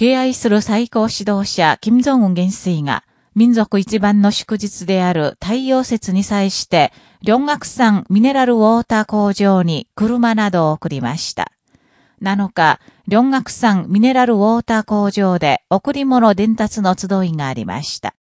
敬愛する最高指導者、金正恩元帥が、民族一番の祝日である太陽節に際して、両学山ミネラルウォーター工場に車などを送りました。7日、両学山ミネラルウォーター工場で贈り物伝達の集いがありました。